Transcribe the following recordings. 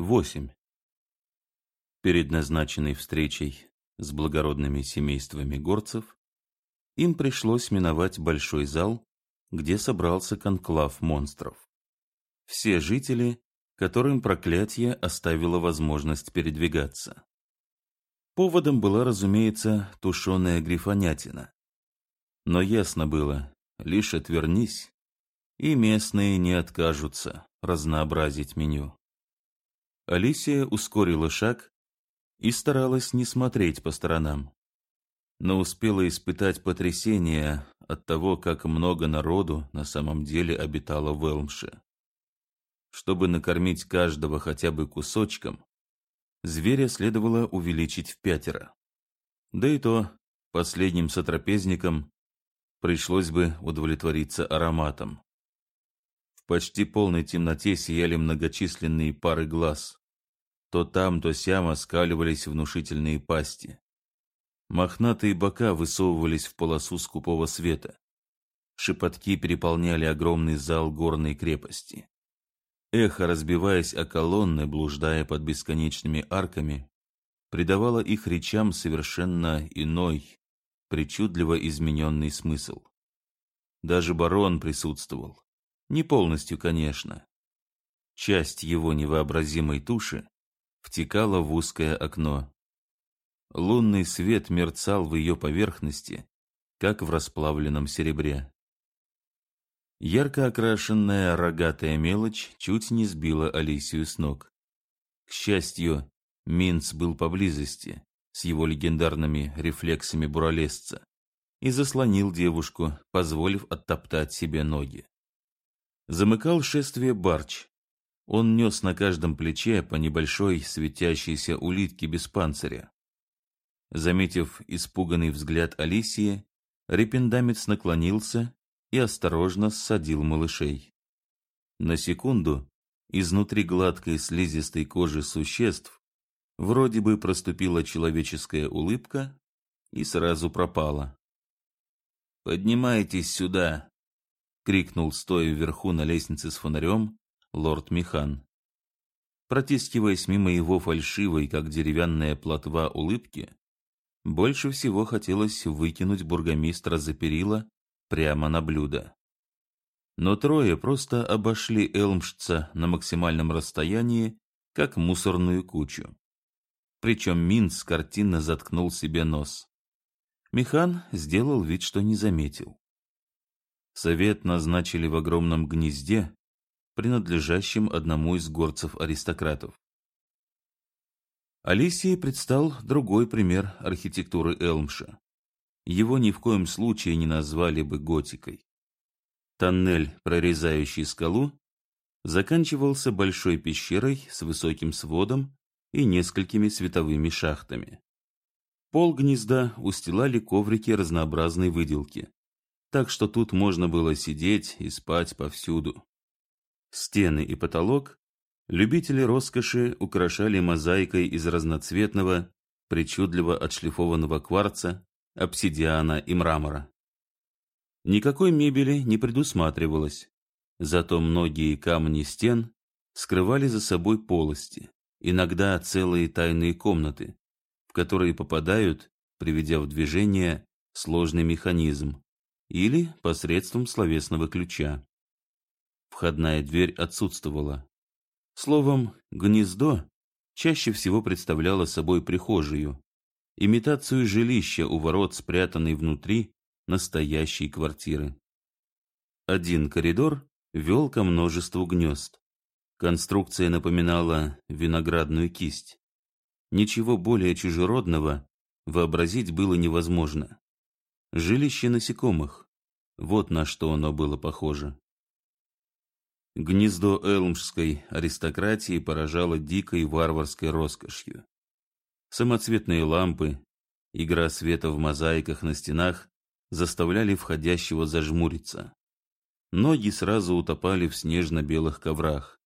8. Перед назначенной встречей с благородными семействами горцев им пришлось миновать большой зал, где собрался конклав монстров. Все жители, которым проклятие оставило возможность передвигаться. Поводом была, разумеется, тушеная грифонятина. Но ясно было, лишь отвернись, и местные не откажутся разнообразить меню. Алисия ускорила шаг и старалась не смотреть по сторонам, но успела испытать потрясение от того, как много народу на самом деле обитало в Элмше. Чтобы накормить каждого хотя бы кусочком, зверя следовало увеличить в пятеро. Да и то последним сотрапезникам пришлось бы удовлетвориться ароматом. В почти полной темноте сияли многочисленные пары глаз. То там, то сям оскаливались внушительные пасти. Мохнатые бока высовывались в полосу скупого света. Шепотки переполняли огромный зал горной крепости. Эхо, разбиваясь о колонны, блуждая под бесконечными арками, придавало их речам совершенно иной, причудливо измененный смысл. Даже барон присутствовал. Не полностью, конечно. Часть его невообразимой туши втекала в узкое окно. Лунный свет мерцал в ее поверхности, как в расплавленном серебре. Ярко окрашенная рогатая мелочь чуть не сбила Алисию с ног. К счастью, Минц был поблизости, с его легендарными рефлексами буралесца, и заслонил девушку, позволив оттоптать себе ноги. Замыкал шествие Барч, он нес на каждом плече по небольшой светящейся улитке без панциря. Заметив испуганный взгляд Алисии, репендамец наклонился и осторожно ссадил малышей. На секунду изнутри гладкой слизистой кожи существ вроде бы проступила человеческая улыбка и сразу пропала. «Поднимайтесь сюда!» — крикнул, стоя вверху на лестнице с фонарем, лорд Михан. Протискиваясь мимо его фальшивой, как деревянная плотва, улыбки, больше всего хотелось выкинуть бургомистра за перила прямо на блюдо. Но трое просто обошли Элмшца на максимальном расстоянии, как мусорную кучу. Причем Минц картинно заткнул себе нос. Михан сделал вид, что не заметил. Совет назначили в огромном гнезде, принадлежащим одному из горцев-аристократов. Алисии предстал другой пример архитектуры Элмша. Его ни в коем случае не назвали бы готикой. Тоннель, прорезающий скалу, заканчивался большой пещерой с высоким сводом и несколькими световыми шахтами. Пол гнезда устилали коврики разнообразной выделки, так что тут можно было сидеть и спать повсюду. Стены и потолок любители роскоши украшали мозаикой из разноцветного, причудливо отшлифованного кварца, обсидиана и мрамора. Никакой мебели не предусматривалось, зато многие камни стен скрывали за собой полости, иногда целые тайные комнаты, в которые попадают, приведя в движение сложный механизм или посредством словесного ключа. Входная дверь отсутствовала. Словом, гнездо чаще всего представляло собой прихожую, имитацию жилища у ворот, спрятанной внутри настоящей квартиры. Один коридор вел ко множеству гнезд. Конструкция напоминала виноградную кисть. Ничего более чужеродного вообразить было невозможно. Жилище насекомых. Вот на что оно было похоже. Гнездо элмшской аристократии поражало дикой варварской роскошью. Самоцветные лампы, игра света в мозаиках на стенах заставляли входящего зажмуриться. Ноги сразу утопали в снежно-белых коврах.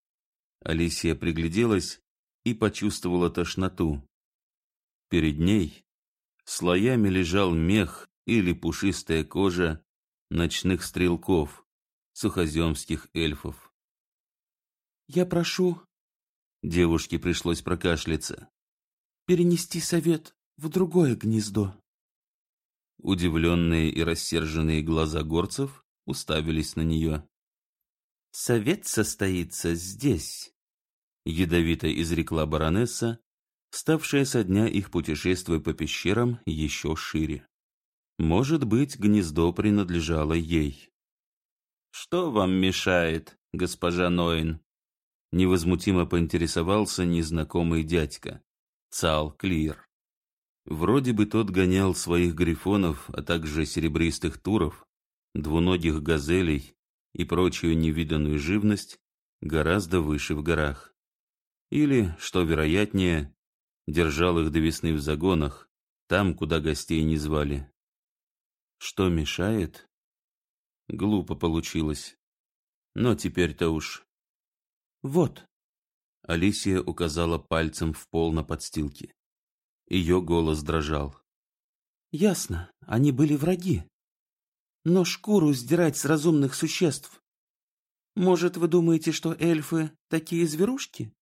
Алисия пригляделась и почувствовала тошноту. Перед ней слоями лежал мех или пушистая кожа ночных стрелков, сухоземских эльфов. «Я прошу...» Девушке пришлось прокашляться. «Перенести совет в другое гнездо». Удивленные и рассерженные глаза горцев уставились на нее. «Совет состоится здесь», — ядовито изрекла баронесса, ставшая со дня их путешествия по пещерам еще шире. Может быть, гнездо принадлежало ей. «Что вам мешает, госпожа Ноин?» Невозмутимо поинтересовался незнакомый дядька, Цал Клир. Вроде бы тот гонял своих грифонов, а также серебристых туров, двуногих газелей и прочую невиданную живность гораздо выше в горах. Или, что вероятнее, держал их до весны в загонах, там, куда гостей не звали. Что мешает? Глупо получилось. Но теперь-то уж... Вот. Алисия указала пальцем в пол на подстилке. Ее голос дрожал. Ясно, они были враги. Но шкуру сдирать с разумных существ. Может, вы думаете, что эльфы такие зверушки,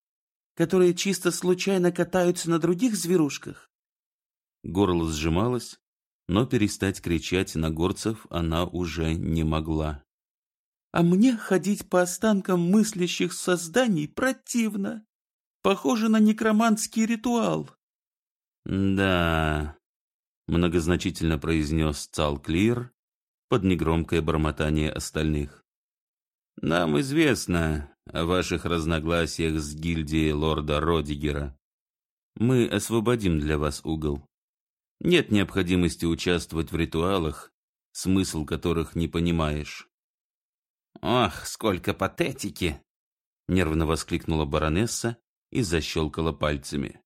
которые чисто случайно катаются на других зверушках? Горло сжималось, но перестать кричать на горцев она уже не могла. А мне ходить по останкам мыслящих созданий противно. Похоже на некроманский ритуал. Да, многозначительно произнес Цалклир под негромкое бормотание остальных. Нам известно о ваших разногласиях с гильдией лорда Родигера. Мы освободим для вас угол. Нет необходимости участвовать в ритуалах, смысл которых не понимаешь. «Ох, сколько патетики!» — нервно воскликнула баронесса и защелкала пальцами.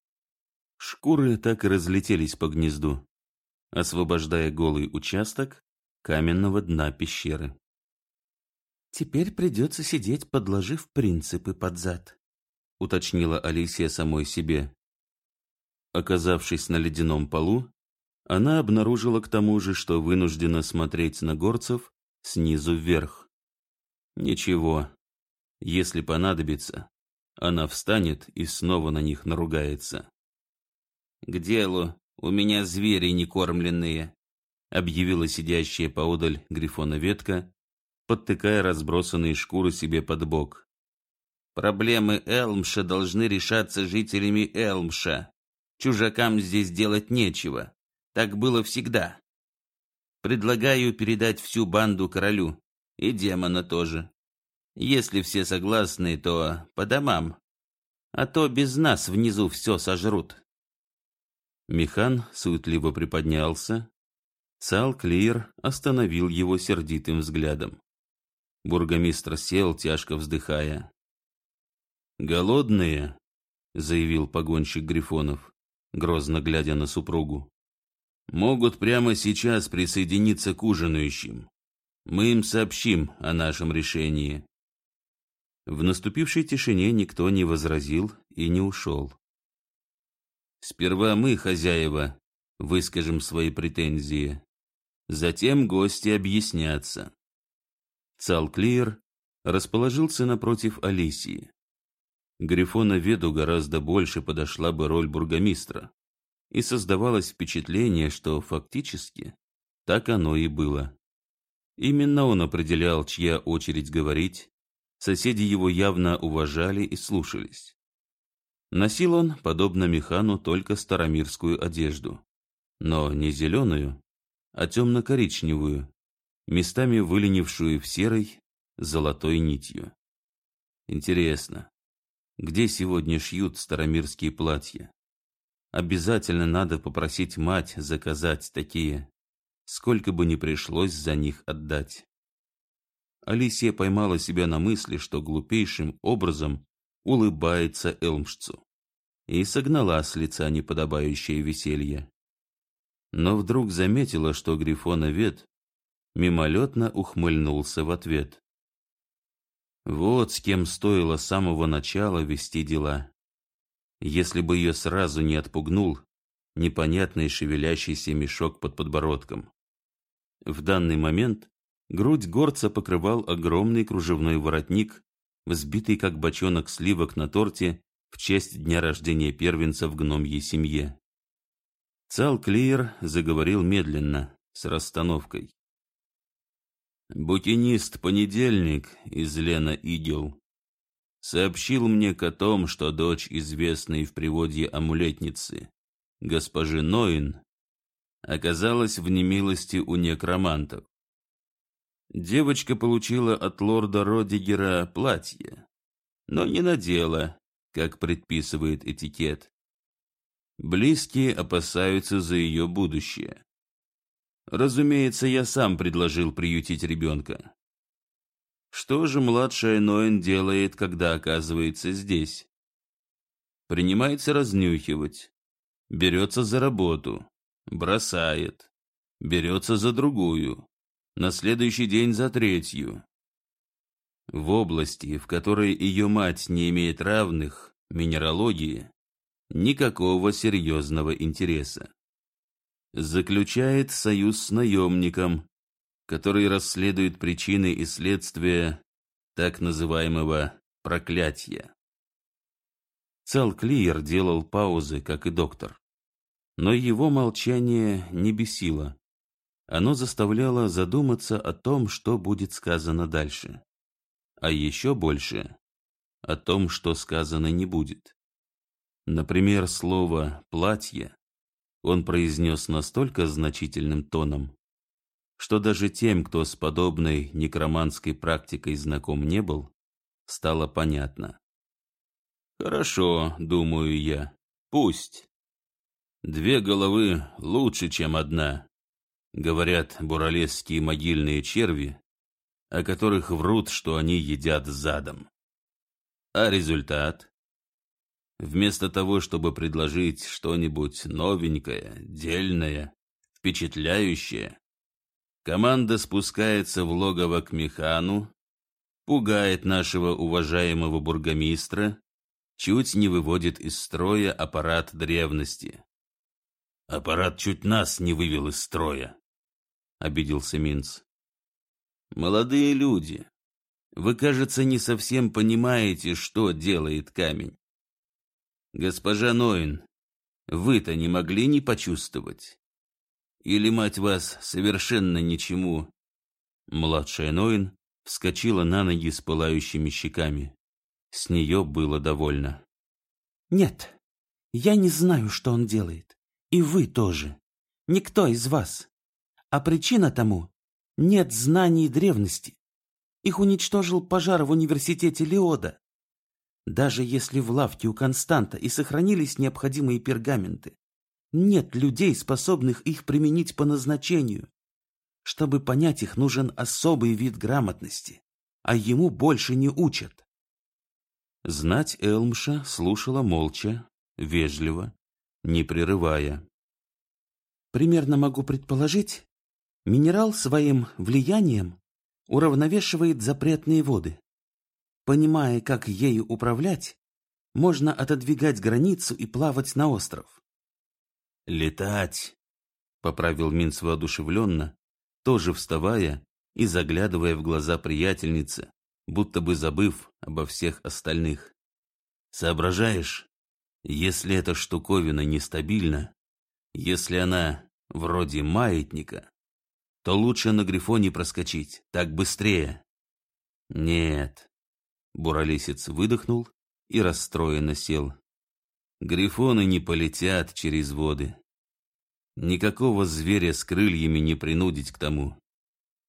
Шкуры так и разлетелись по гнезду, освобождая голый участок каменного дна пещеры. «Теперь придется сидеть, подложив принципы под зад», — уточнила Алисия самой себе. Оказавшись на ледяном полу, она обнаружила к тому же, что вынуждена смотреть на горцев снизу вверх. Ничего, если понадобится, она встанет и снова на них наругается. «К делу, у меня звери некормленные», — объявила сидящая поодаль Грифона ветка, подтыкая разбросанные шкуры себе под бок. «Проблемы Элмша должны решаться жителями Элмша. Чужакам здесь делать нечего. Так было всегда. Предлагаю передать всю банду королю, и демона тоже. Если все согласны, то по домам, а то без нас внизу все сожрут. Михан суетливо приподнялся. Цал Клир остановил его сердитым взглядом. Бургомистр сел, тяжко вздыхая. «Голодные?» — заявил погонщик Грифонов, грозно глядя на супругу могут прямо сейчас присоединиться к ужинающим. Мы им сообщим о нашем решении. В наступившей тишине никто не возразил и не ушел. Сперва мы, хозяева, выскажем свои претензии. Затем гости объяснятся. Цалклир расположился напротив Алисии. Грифона Веду гораздо больше подошла бы роль бургомистра и создавалось впечатление, что фактически так оно и было. Именно он определял, чья очередь говорить, соседи его явно уважали и слушались. Носил он, подобно механу, только старомирскую одежду, но не зеленую, а темно-коричневую, местами выленившую в серой, золотой нитью. Интересно, где сегодня шьют старомирские платья? Обязательно надо попросить мать заказать такие, сколько бы ни пришлось за них отдать. Алисия поймала себя на мысли, что глупейшим образом улыбается Элмшцу, и согнала с лица неподобающее веселье. Но вдруг заметила, что Грифоновед мимолетно ухмыльнулся в ответ. Вот с кем стоило с самого начала вести дела если бы ее сразу не отпугнул непонятный шевелящийся мешок под подбородком. В данный момент грудь горца покрывал огромный кружевной воротник, взбитый как бочонок сливок на торте в честь дня рождения первенца в гномьей семье. Цал Клир заговорил медленно, с расстановкой. Букинист Понедельник из Лена Игел сообщил мне о том, что дочь известной в приводье амулетницы, госпожи Ноин, оказалась в немилости у некромантов. Девочка получила от лорда Родигера платье, но не надела, как предписывает этикет. Близкие опасаются за ее будущее. Разумеется, я сам предложил приютить ребенка. Что же младшая Ноэн делает, когда оказывается здесь? Принимается разнюхивать, берется за работу, бросает, берется за другую, на следующий день за третью. В области, в которой ее мать не имеет равных, минералогии, никакого серьезного интереса. Заключает союз с наемником, который расследует причины и следствия так называемого проклятия. Цел Клиер делал паузы, как и доктор. Но его молчание не бесило. Оно заставляло задуматься о том, что будет сказано дальше. А еще больше о том, что сказано не будет. Например, слово «платье» он произнес настолько значительным тоном, что даже тем, кто с подобной некроманской практикой знаком не был, стало понятно. «Хорошо, — думаю я, — пусть. Две головы лучше, чем одна», — говорят буралесские могильные черви, о которых врут, что они едят задом. А результат? Вместо того, чтобы предложить что-нибудь новенькое, дельное, впечатляющее, команда спускается в логово к механу, пугает нашего уважаемого бургомистра, чуть не выводит из строя аппарат древности. «Аппарат чуть нас не вывел из строя», — обиделся Минц. «Молодые люди, вы, кажется, не совсем понимаете, что делает камень. Госпожа Ноин, вы-то не могли не почувствовать? Или мать вас совершенно ничему? Младшая Ноин вскочила на ноги с пылающими щеками. С нее было довольно. Нет, я не знаю, что он делает. И вы тоже. Никто из вас. А причина тому — нет знаний древности. Их уничтожил пожар в университете Леода. Даже если в лавке у Константа и сохранились необходимые пергаменты, нет людей, способных их применить по назначению. Чтобы понять их, нужен особый вид грамотности, а ему больше не учат. Знать Элмша слушала молча, вежливо, не прерывая. Примерно могу предположить, минерал своим влиянием уравновешивает запретные воды. Понимая, как ею управлять, можно отодвигать границу и плавать на остров. «Летать!» — поправил Минц воодушевленно, тоже вставая и заглядывая в глаза приятельницы, будто бы забыв обо всех остальных. «Соображаешь, если эта штуковина нестабильна, если она вроде маятника, то лучше на Грифоне проскочить, так быстрее». «Нет, Буралесец выдохнул и расстроенно сел. Грифоны не полетят через воды. Никакого зверя с крыльями не принудить к тому.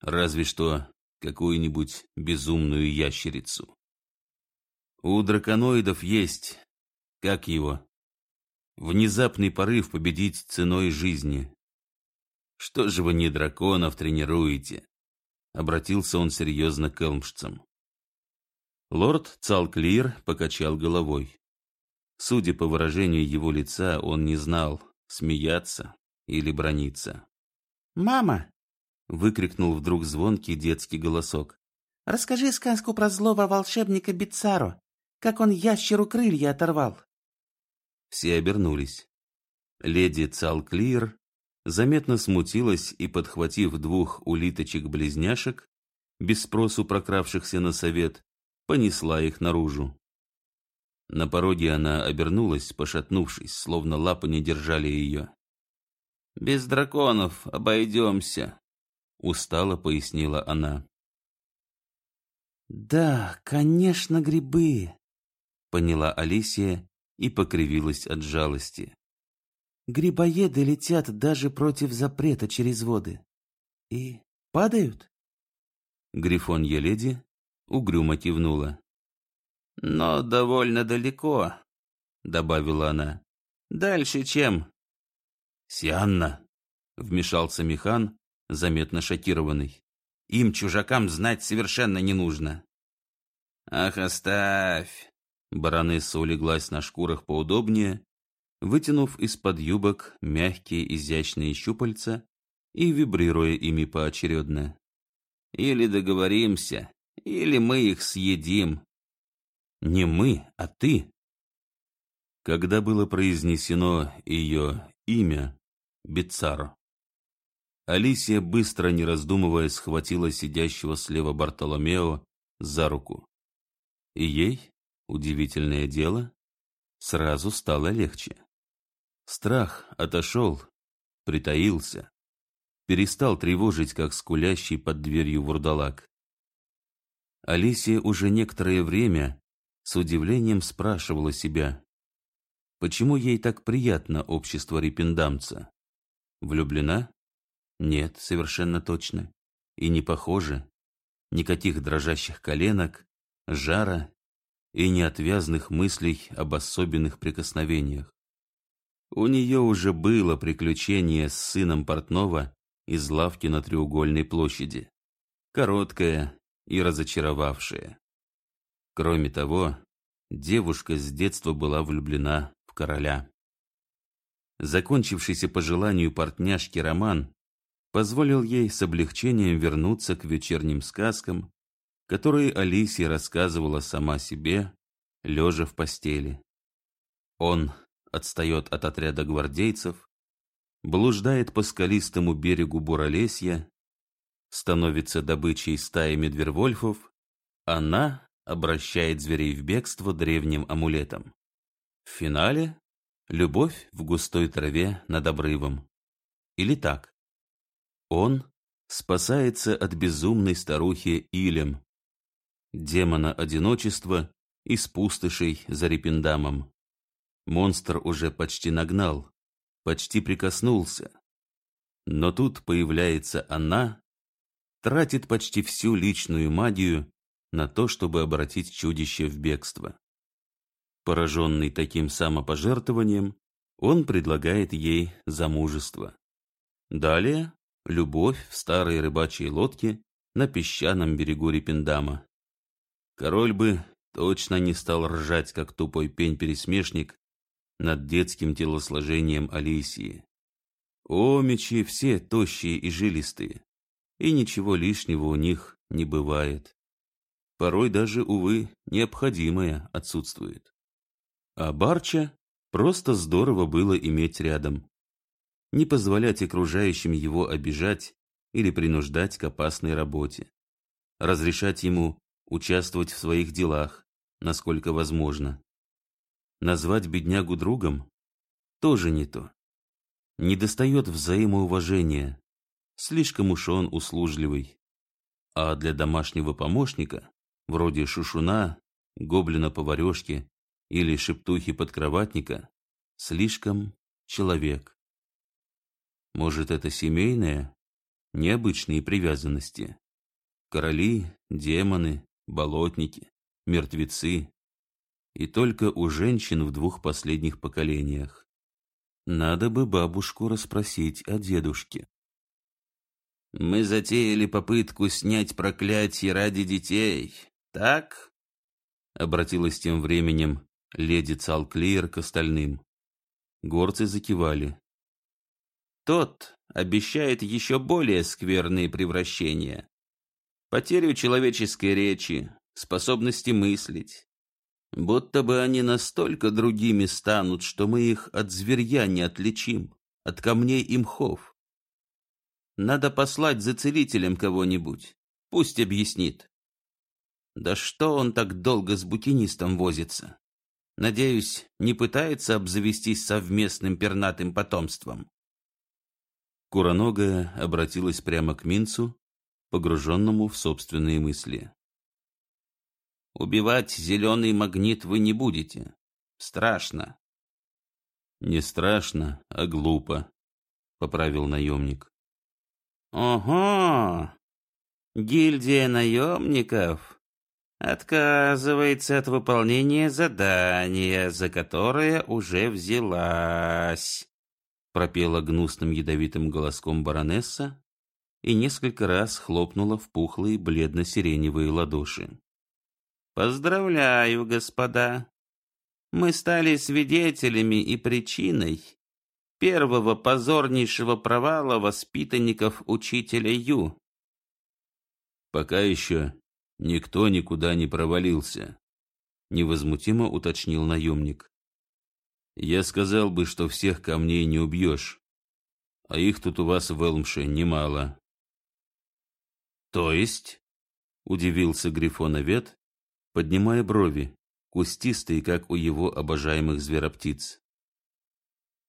Разве что какую-нибудь безумную ящерицу. У драконоидов есть, как его, внезапный порыв победить ценой жизни. Что же вы не драконов тренируете? Обратился он серьезно к элмшцам. Лорд Цалклир покачал головой. Судя по выражению его лица, он не знал, смеяться или брониться. «Мама!» — выкрикнул вдруг звонкий детский голосок. «Расскажи сказку про злого волшебника Бицаро, как он ящеру крылья оторвал». Все обернулись. Леди Цалклир заметно смутилась и, подхватив двух улиточек-близняшек, без спросу прокравшихся на совет, понесла их наружу. На пороге она обернулась, пошатнувшись, словно лапы не держали ее. «Без драконов обойдемся», — устало пояснила она. «Да, конечно, грибы», — поняла Алисия и покривилась от жалости. «Грибоеды летят даже против запрета через воды. И падают?» Грифонья леди угрюмо кивнула. «Но довольно далеко», — добавила она. «Дальше чем?» «Сианна», — вмешался Михан, заметно шокированный. «Им, чужакам, знать совершенно не нужно». «Ах, оставь!» Баронесса улеглась на шкурах поудобнее, вытянув из-под юбок мягкие изящные щупальца и вибрируя ими поочередно. «Или договоримся, или мы их съедим». «Не мы, а ты». Когда было произнесено ее имя, Бицаро, Алисия, быстро не раздумывая, схватила сидящего слева Бартоломео за руку. И ей, удивительное дело, сразу стало легче. Страх отошел, притаился, перестал тревожить, как скулящий под дверью вурдалак. Алисия уже некоторое время с удивлением спрашивала себя, почему ей так приятно общество репендамца. Влюблена? Нет, совершенно точно. И не похоже. Никаких дрожащих коленок, жара и неотвязных мыслей об особенных прикосновениях. У нее уже было приключение с сыном портного из лавки на треугольной площади. Короткое и разочаровавшее. Кроме того, девушка с детства была влюблена в короля. Закончившийся по желанию портняшки роман позволил ей с облегчением вернуться к вечерним сказкам, которые Алисия рассказывала сама себе, лежа в постели. Он отстает от отряда гвардейцев, блуждает по скалистому берегу Буралесья, становится добычей стаи медвервольфов, она обращает зверей в бегство древним амулетом. В финале — любовь в густой траве над обрывом. Или так. Он спасается от безумной старухи Илем, демона одиночества из пустошей за Репендамом. Монстр уже почти нагнал, почти прикоснулся. Но тут появляется она, тратит почти всю личную магию на то, чтобы обратить чудище в бегство. Пораженный таким самопожертвованием, он предлагает ей замужество. Далее любовь в старой рыбачьей лодке на песчаном берегу Репендама. Король бы точно не стал ржать, как тупой пень-пересмешник, над детским телосложением Алисии. Омичи все тощие и жилистые, и ничего лишнего у них не бывает. Порой даже, увы, необходимое отсутствует. А Барча просто здорово было иметь рядом. Не позволять окружающим его обижать или принуждать к опасной работе. Разрешать ему участвовать в своих делах, насколько возможно. Назвать беднягу другом тоже не то. Не достает взаимоуважения, слишком уж он услужливый. А для домашнего помощника, вроде шушуна, гоблина-поварешки или шептухи-подкроватника, слишком человек. Может, это семейные, необычные привязанности? Короли, демоны, болотники, мертвецы. И только у женщин в двух последних поколениях. Надо бы бабушку расспросить о дедушке. Мы затеяли попытку снять проклятие ради детей, так? Обратилась тем временем леди Цалклиер к остальным. Горцы закивали. Тот обещает еще более скверные превращения потерю человеческой речи, способности мыслить. Будто бы они настолько другими станут, что мы их от зверья не отличим, от камней и мхов. Надо послать за целителем кого-нибудь, пусть объяснит. Да что он так долго с букинистом возится? Надеюсь, не пытается обзавестись совместным пернатым потомством. Куроногая обратилась прямо к Минцу, погруженному в собственные мысли. «Убивать зеленый магнит вы не будете. Страшно». «Не страшно, а глупо», — поправил наемник. «Ого! Гильдия наемников отказывается от выполнения задания, за которое уже взялась», пропела гнусным ядовитым голоском баронесса и несколько раз хлопнула в пухлые бледно-сиреневые ладоши. «Поздравляю, господа! Мы стали свидетелями и причиной первого позорнейшего провала воспитанников учителя Ю. Пока еще никто никуда не провалился, невозмутимо уточнил наемник. Я сказал бы, что всех камней не убьешь, а их тут у вас в Элмше немало. То есть? Удивился Грифоновед, поднимая брови, кустистые, как у его обожаемых звероптиц.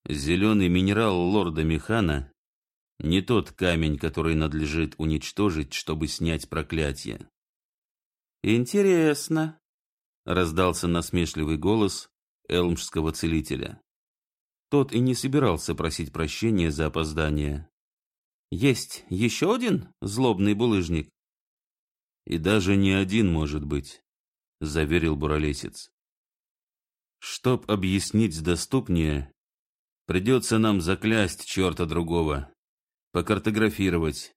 Зеленый минерал лорда Механа не тот камень, который надлежит уничтожить, чтобы снять проклятие. Интересно, раздался насмешливый голос элмшского целителя. Тот и не собирался просить прощения за опоздание. Есть еще один злобный булыжник? И даже не один, может быть, заверил буролесец. Чтоб объяснить доступнее, Придется нам заклясть черта другого, покартографировать.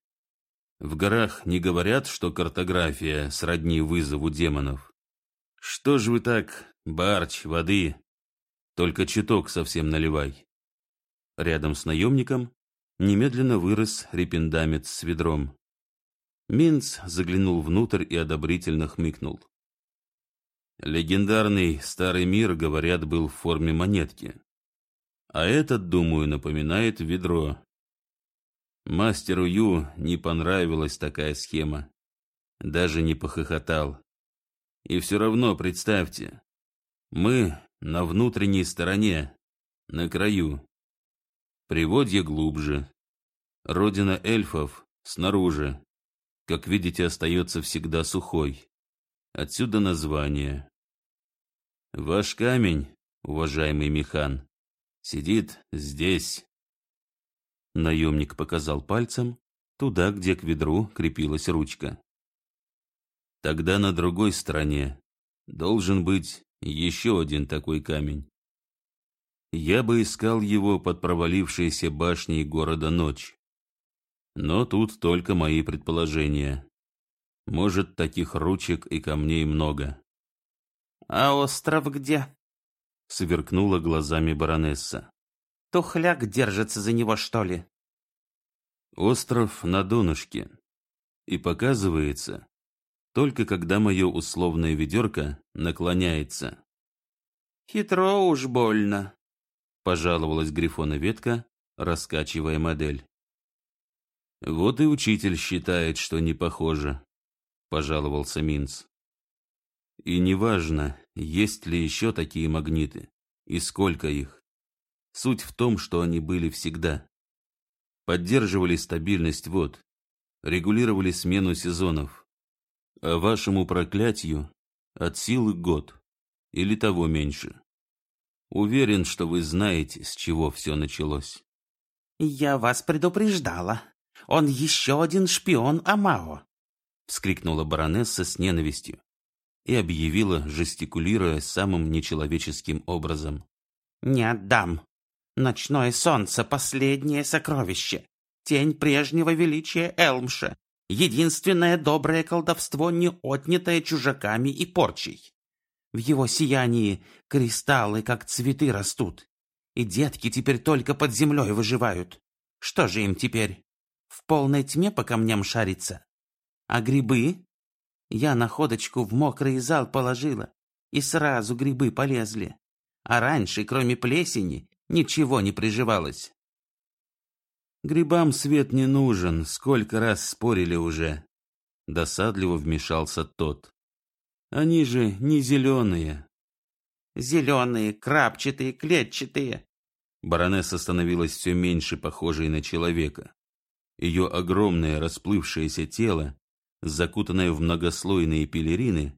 В горах не говорят, что картография сродни вызову демонов. Что ж вы так, барч, воды, только чуток совсем наливай. Рядом с наемником немедленно вырос репендамец с ведром. Минц заглянул внутрь и одобрительно хмыкнул. Легендарный старый мир, говорят, был в форме монетки. А этот, думаю, напоминает ведро. Мастеру Ю не понравилась такая схема. Даже не похохотал. И все равно, представьте, мы на внутренней стороне, на краю. Приводье глубже. Родина эльфов снаружи. Как видите, остается всегда сухой. Отсюда название. Ваш камень, уважаемый механ, Сидит здесь. Наемник показал пальцем туда, где к ведру крепилась ручка. Тогда на другой стороне должен быть еще один такой камень. Я бы искал его под провалившейся башней города Ночь. Но тут только мои предположения. Может, таких ручек и камней много. А остров где? сверкнула глазами баронесса. Тухляк держится за него, что ли? Остров на донышке. И показывается, только когда мое условное ведерко наклоняется. Хитро уж больно, пожаловалась Грифона ветка, раскачивая модель. Вот и учитель считает, что не похоже, пожаловался Минц. И неважно, есть ли еще такие магниты и сколько их. Суть в том, что они были всегда. Поддерживали стабильность вод, регулировали смену сезонов. А вашему проклятию от силы год или того меньше. Уверен, что вы знаете, с чего все началось. «Я вас предупреждала. Он еще один шпион Амао!» — вскрикнула баронесса с ненавистью и объявила, жестикулируя самым нечеловеческим образом. «Не отдам! Ночное солнце — последнее сокровище! Тень прежнего величия Элмша! Единственное доброе колдовство, не отнятое чужаками и порчей! В его сиянии кристаллы, как цветы, растут, и детки теперь только под землей выживают. Что же им теперь? В полной тьме по камням шариться? А грибы я находочку в мокрый зал положила, и сразу грибы полезли. А раньше, кроме плесени, ничего не приживалось. Грибам свет не нужен, сколько раз спорили уже. Досадливо вмешался тот. Они же не зеленые. Зеленые, крапчатые, клетчатые. Баронесса становилась все меньше похожей на человека. Ее огромное расплывшееся тело, закутанное в многослойные пелерины,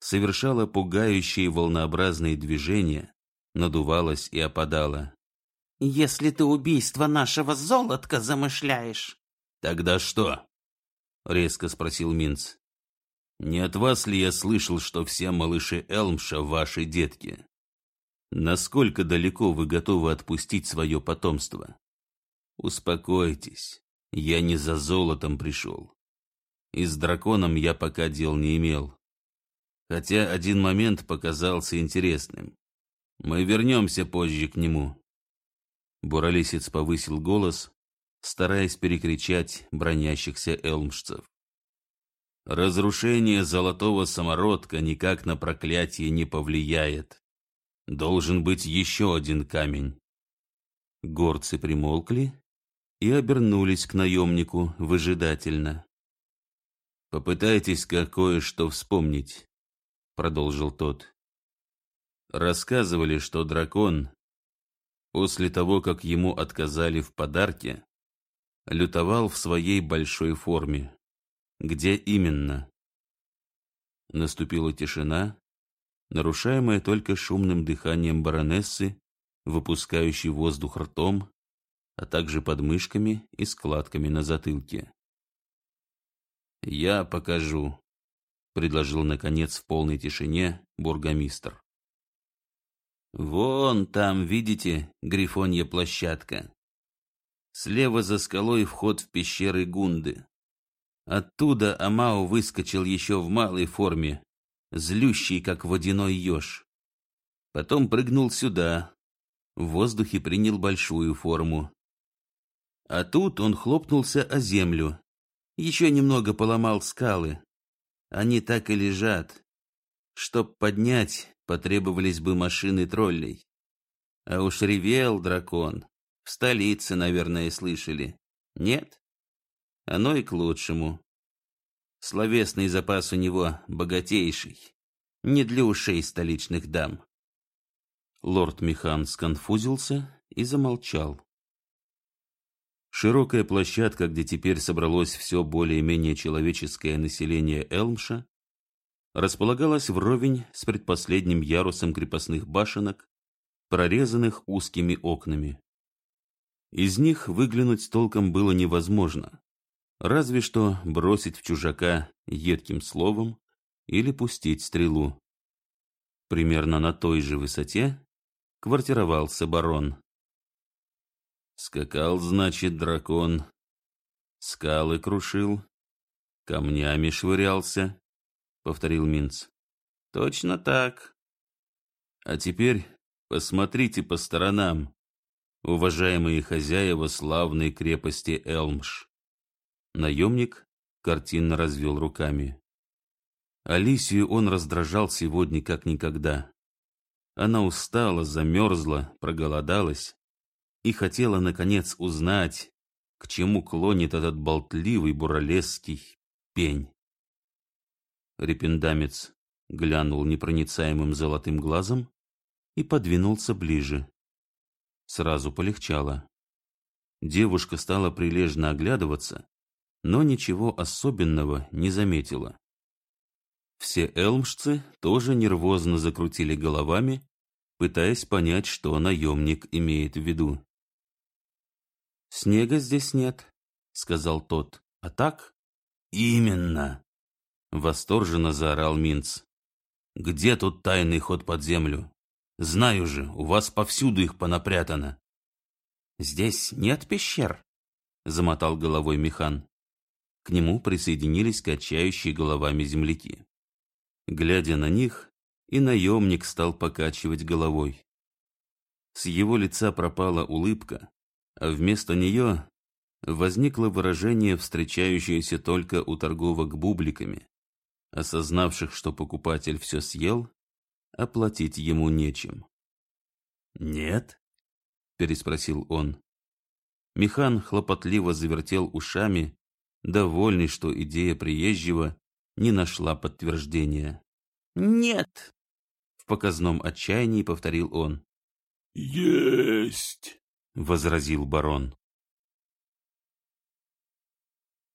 совершало пугающие волнообразные движения, надувалось и опадало. «Если ты убийство нашего золотка замышляешь...» «Тогда что?» — резко спросил Минц. «Не от вас ли я слышал, что все малыши Элмша ваши детки? Насколько далеко вы готовы отпустить свое потомство? Успокойтесь, я не за золотом пришел. И с драконом я пока дел не имел. Хотя один момент показался интересным. Мы вернемся позже к нему. Буралисец повысил голос, стараясь перекричать бронящихся элмшцев. Разрушение золотого самородка никак на проклятие не повлияет. Должен быть еще один камень. Горцы примолкли и обернулись к наемнику выжидательно. «Попытайтесь кое-что вспомнить», — продолжил тот. «Рассказывали, что дракон, после того, как ему отказали в подарке, лютовал в своей большой форме. Где именно?» Наступила тишина, нарушаемая только шумным дыханием баронессы, выпускающей воздух ртом, а также подмышками и складками на затылке. «Я покажу», — предложил, наконец, в полной тишине бургомистр. «Вон там, видите, грифонья площадка. Слева за скалой вход в пещеры Гунды. Оттуда Амао выскочил еще в малой форме, злющий, как водяной еж. Потом прыгнул сюда, в воздухе принял большую форму. А тут он хлопнулся о землю, еще немного поломал скалы. Они так и лежат. Чтоб поднять, потребовались бы машины троллей. А уж ревел дракон. В столице, наверное, слышали. Нет? Оно и к лучшему. Словесный запас у него богатейший. Не для ушей столичных дам. Лорд Михан сконфузился и замолчал. Широкая площадка, где теперь собралось все более-менее человеческое население Элмша, располагалась вровень с предпоследним ярусом крепостных башенок, прорезанных узкими окнами. Из них выглянуть толком было невозможно, разве что бросить в чужака едким словом или пустить стрелу. Примерно на той же высоте квартировался барон. Скакал, значит, дракон. Скалы крушил. Камнями швырялся, — повторил Минц. Точно так. А теперь посмотрите по сторонам, уважаемые хозяева славной крепости Элмш. Наемник картинно развел руками. Алисию он раздражал сегодня как никогда. Она устала, замерзла, проголодалась и хотела, наконец, узнать, к чему клонит этот болтливый буралесский пень. Репендамец глянул непроницаемым золотым глазом и подвинулся ближе. Сразу полегчало. Девушка стала прилежно оглядываться, но ничего особенного не заметила. Все элмшцы тоже нервозно закрутили головами, пытаясь понять, что наемник имеет в виду. «Снега здесь нет», — сказал тот. «А так?» «Именно!» — восторженно заорал Минц. «Где тут тайный ход под землю? Знаю же, у вас повсюду их понапрятано». «Здесь нет пещер», — замотал головой Механ. К нему присоединились качающие головами земляки. Глядя на них, и наемник стал покачивать головой. С его лица пропала улыбка, а вместо нее возникло выражение, встречающееся только у торговок бубликами, осознавших, что покупатель все съел, оплатить ему нечем. «Нет?» — переспросил он. Механ хлопотливо завертел ушами, довольный, что идея приезжего не нашла подтверждения. «Нет!» В показном отчаянии повторил он. «Есть!» — возразил барон.